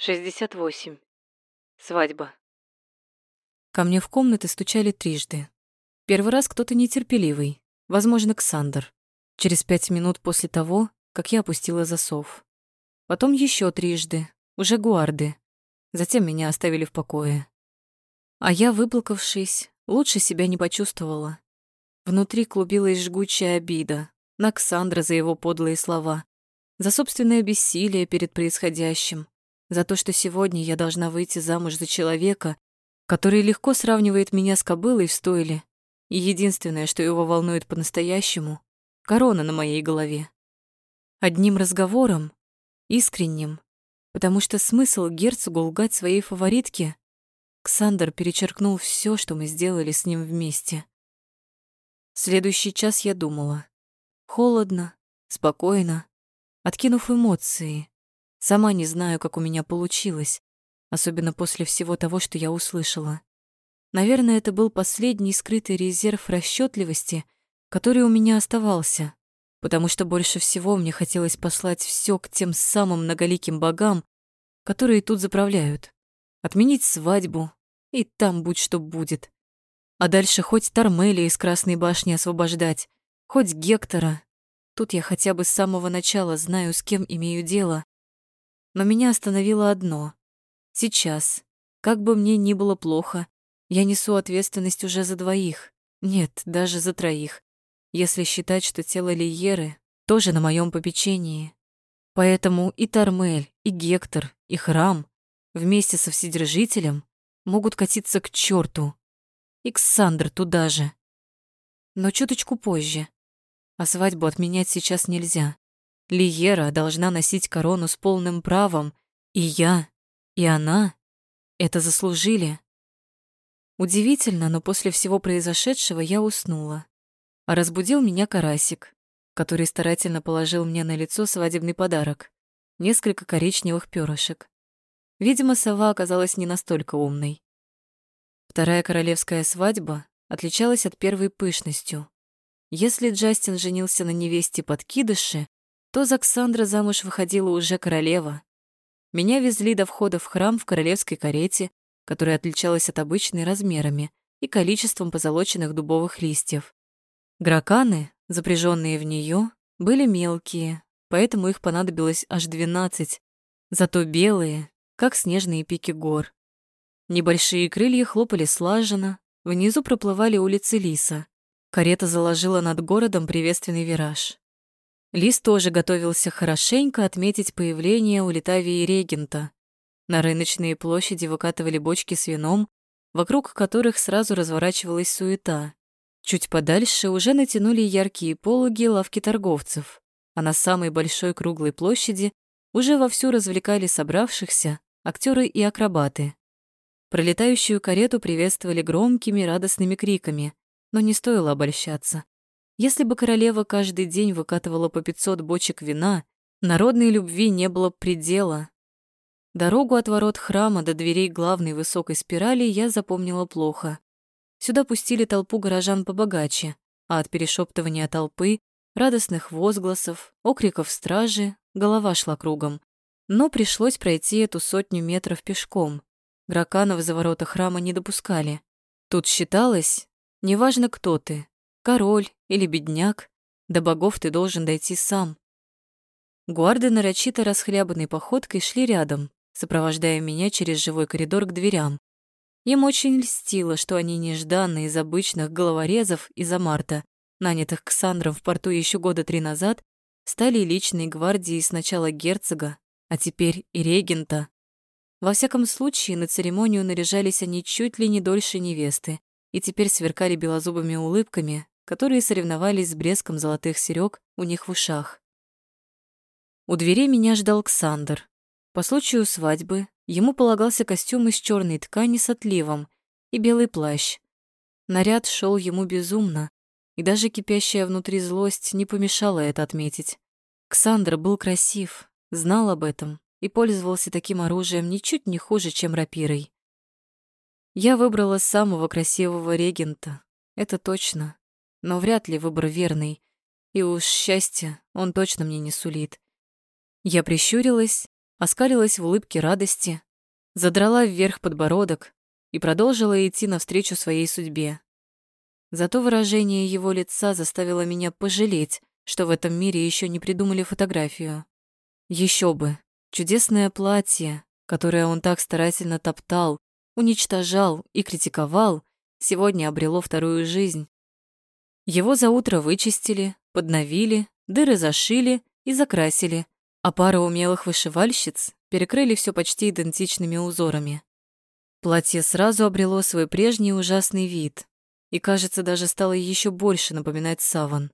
68. Свадьба. Ко мне в комнаты стучали трижды. Первый раз кто-то нетерпеливый, возможно, Ксандр. Через пять минут после того, как я опустила засов. Потом еще трижды, уже гуарды. Затем меня оставили в покое. А я, выплакавшись, лучше себя не почувствовала. Внутри клубилась жгучая обида на Ксандра за его подлые слова, за собственное бессилие перед происходящим, за то, что сегодня я должна выйти замуж за человека, который легко сравнивает меня с кобылой в стойле, и единственное, что его волнует по-настоящему — корона на моей голове. Одним разговором, искренним, потому что смысл герцогу лгать своей фаворитке, Ксандр перечеркнул все, что мы сделали с ним вместе. Следующий час я думала. Холодно, спокойно, откинув эмоции. Сама не знаю, как у меня получилось особенно после всего того, что я услышала. Наверное, это был последний скрытый резерв расчетливости, который у меня оставался, потому что больше всего мне хотелось послать все к тем самым многоликим богам, которые тут заправляют, отменить свадьбу, и там будь что будет. А дальше хоть Тармелия из Красной башни освобождать, хоть Гектора. Тут я хотя бы с самого начала знаю, с кем имею дело. Но меня остановило одно. Сейчас, как бы мне ни было плохо, я несу ответственность уже за двоих. Нет, даже за троих. Если считать, что тело Лиеры тоже на моем попечении. Поэтому и Тармель, и Гектор, и Храм вместе со Вседержителем могут катиться к черту. И Ксандр туда же. Но чуточку позже. А свадьбу отменять сейчас нельзя. Лиера должна носить корону с полным правом, и я и она это заслужили. Удивительно, но после всего произошедшего я уснула. А разбудил меня карасик, который старательно положил мне на лицо свадебный подарок — несколько коричневых перышек. Видимо, сова оказалась не настолько умной. Вторая королевская свадьба отличалась от первой пышностью. Если Джастин женился на невесте подкидыши, то за Ксандра замуж выходила уже королева. Меня везли до входа в храм в королевской карете, которая отличалась от обычной размерами и количеством позолоченных дубовых листьев. Граканы, запряженные в нее, были мелкие, поэтому их понадобилось аж двенадцать, зато белые, как снежные пики гор. Небольшие крылья хлопали слаженно, внизу проплывали улицы Лиса. Карета заложила над городом приветственный вираж. Лис тоже готовился хорошенько отметить появление у Литавии регента. На рыночные площади выкатывали бочки с вином, вокруг которых сразу разворачивалась суета. Чуть подальше уже натянули яркие пологи лавки торговцев, а на самой большой круглой площади уже вовсю развлекали собравшихся актеры и акробаты. Пролетающую карету приветствовали громкими радостными криками, но не стоило обольщаться. Если бы королева каждый день выкатывала по 500 бочек вина, народной любви не было предела. Дорогу от ворот храма до дверей главной высокой спирали я запомнила плохо. Сюда пустили толпу горожан побогаче, а от перешептывания толпы, радостных возгласов, окриков стражи голова шла кругом. Но пришлось пройти эту сотню метров пешком. Граканов за ворота храма не допускали. Тут считалось, неважно кто ты, король или бедняк, до богов ты должен дойти сам. Гуарды нарочито расхлябанной походкой шли рядом, сопровождая меня через живой коридор к дверям. Им очень льстило, что они нежданно из обычных головорезов из-за Марта, нанятых Ксандром в порту еще года три назад, стали личной гвардией сначала герцога, а теперь и регента. Во всяком случае, на церемонию наряжались они чуть ли не дольше невесты и теперь сверкали белозубыми улыбками, которые соревновались с блеском золотых серёг у них в ушах. У дверей меня ждал Ксандр. По случаю свадьбы ему полагался костюм из черной ткани с отливом и белый плащ. Наряд шел ему безумно, и даже кипящая внутри злость не помешала это отметить. Ксандр был красив, знал об этом и пользовался таким оружием ничуть не хуже, чем рапирой. Я выбрала самого красивого регента, это точно но вряд ли выбор верный, и уж счастья он точно мне не сулит. Я прищурилась оскалилась в улыбке радости, задрала вверх подбородок и продолжила идти навстречу своей судьбе. Зато выражение его лица заставило меня пожалеть, что в этом мире еще не придумали фотографию. Еще бы, чудесное платье, которое он так старательно топтал, уничтожал и критиковал, сегодня обрело вторую жизнь. Его за утро вычистили, подновили, дыры зашили и закрасили, а пара умелых вышивальщиц перекрыли все почти идентичными узорами. Платье сразу обрело свой прежний ужасный вид и, кажется, даже стало еще больше напоминать саван.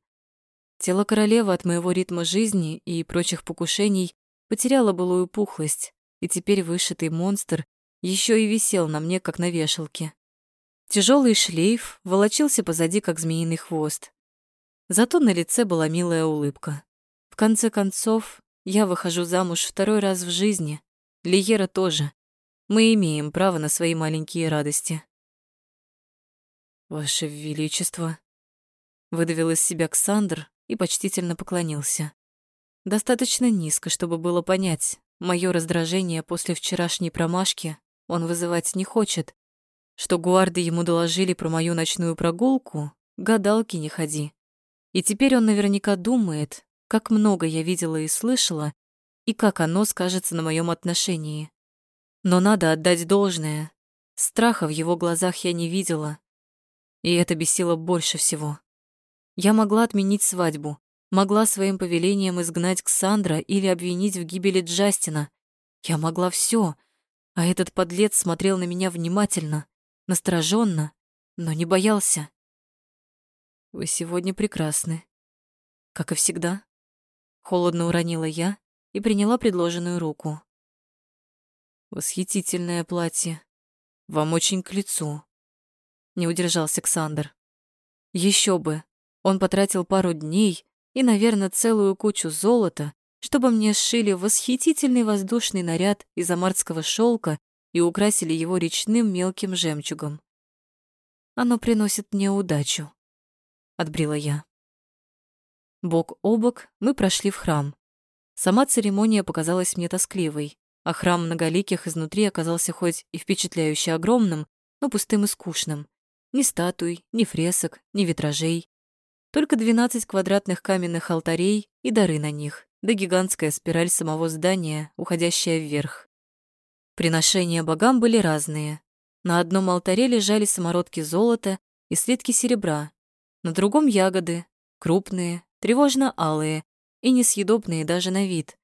Тело королевы от моего ритма жизни и прочих покушений потеряло былую пухлость, и теперь вышитый монстр еще и висел на мне, как на вешалке. Тяжелый шлейф волочился позади, как змеиный хвост. Зато на лице была милая улыбка. В конце концов, я выхожу замуж второй раз в жизни. Лиера тоже. Мы имеем право на свои маленькие радости. «Ваше Величество», — выдавил из себя Ксандр и почтительно поклонился. Достаточно низко, чтобы было понять, мое раздражение после вчерашней промашки он вызывать не хочет. Что гуарды ему доложили про мою ночную прогулку, гадалки не ходи. И теперь он наверняка думает, как много я видела и слышала, и как оно скажется на моем отношении. Но надо отдать должное. Страха в его глазах я не видела, и это бесило больше всего. Я могла отменить свадьбу, могла своим повелением изгнать Ксандра или обвинить в гибели Джастина. Я могла все, а этот подлец смотрел на меня внимательно, настороженно, но не боялся. «Вы сегодня прекрасны», как и всегда. Холодно уронила я и приняла предложенную руку. «Восхитительное платье. Вам очень к лицу», не удержался Александр. Еще бы, он потратил пару дней и, наверное, целую кучу золота, чтобы мне сшили восхитительный воздушный наряд из амарского шелка и украсили его речным мелким жемчугом. Оно приносит мне удачу, отбрила я. Бок о бок мы прошли в храм. Сама церемония показалась мне тоскливой, а храм многоликих изнутри оказался хоть и впечатляюще огромным, но пустым и скучным. Ни статуй, ни фресок, ни витражей. Только 12 квадратных каменных алтарей и дары на них, да гигантская спираль самого здания, уходящая вверх. Приношения богам были разные. На одном алтаре лежали самородки золота и слитки серебра, на другом ягоды, крупные, тревожно-алые и несъедобные даже на вид.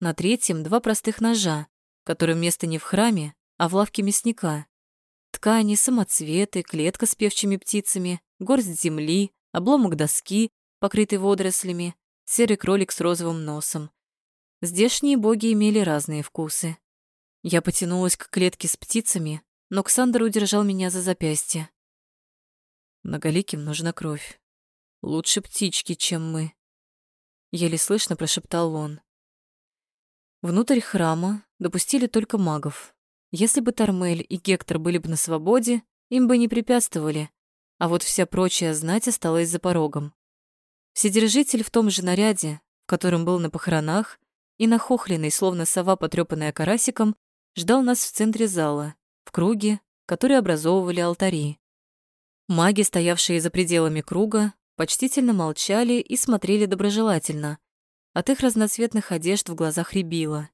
На третьем два простых ножа, которым место не в храме, а в лавке мясника. Ткани, самоцветы, клетка с певчими птицами, горсть земли, обломок доски, покрытый водорослями, серый кролик с розовым носом. Здешние боги имели разные вкусы. Я потянулась к клетке с птицами, но Ксандр удержал меня за запястье. Многоликим нужна кровь. Лучше птички, чем мы. Еле слышно прошептал он. Внутрь храма допустили только магов, если бы Тормель и Гектор были бы на свободе, им бы не препятствовали, а вот вся прочая знать осталась за порогом. Вседержитель в том же наряде, в котором был на похоронах, и нахохленный, словно сова, потрёпанная карасиком, ждал нас в центре зала, в круге, который образовывали алтари. Маги, стоявшие за пределами круга, почтительно молчали и смотрели доброжелательно. От их разноцветных одежд в глазах рябило.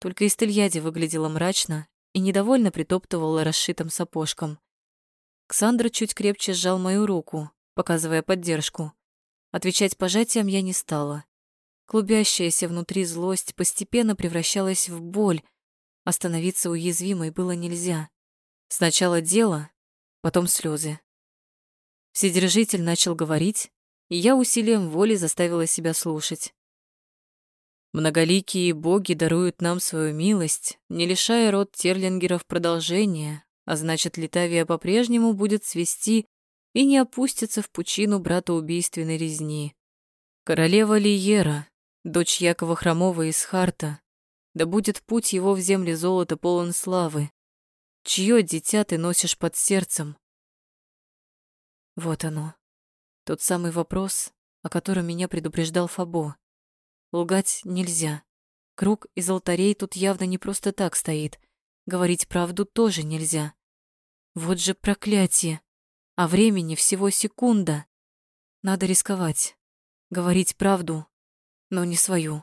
Только Истельяди выглядела мрачно и недовольно притоптывала расшитым сапожком. Ксандра чуть крепче сжал мою руку, показывая поддержку. Отвечать пожатием я не стала. Клубящаяся внутри злость постепенно превращалась в боль. Остановиться уязвимой было нельзя. Сначала дело, потом слезы. Вседержитель начал говорить, и я усилием воли заставила себя слушать. Многоликие боги даруют нам свою милость, не лишая род терлингеров продолжения, а значит, Литавия по-прежнему будет свести и не опустится в пучину братоубийственной резни. Королева Лиера, дочь Якова Хромова из Харта, да будет путь его в земли золота полон славы. Чье дитя ты носишь под сердцем? Вот оно, тот самый вопрос, о котором меня предупреждал Фабо. Лгать нельзя. Круг из алтарей тут явно не просто так стоит. Говорить правду тоже нельзя. Вот же проклятие. А времени всего секунда. Надо рисковать. Говорить правду, но не свою.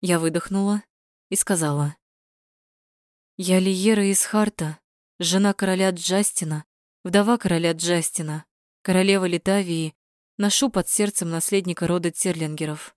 Я выдохнула и сказала. Я Лиера из Харта, жена короля Джастина, вдова короля Джастина, королева Литавии, ношу под сердцем наследника рода Терлингеров.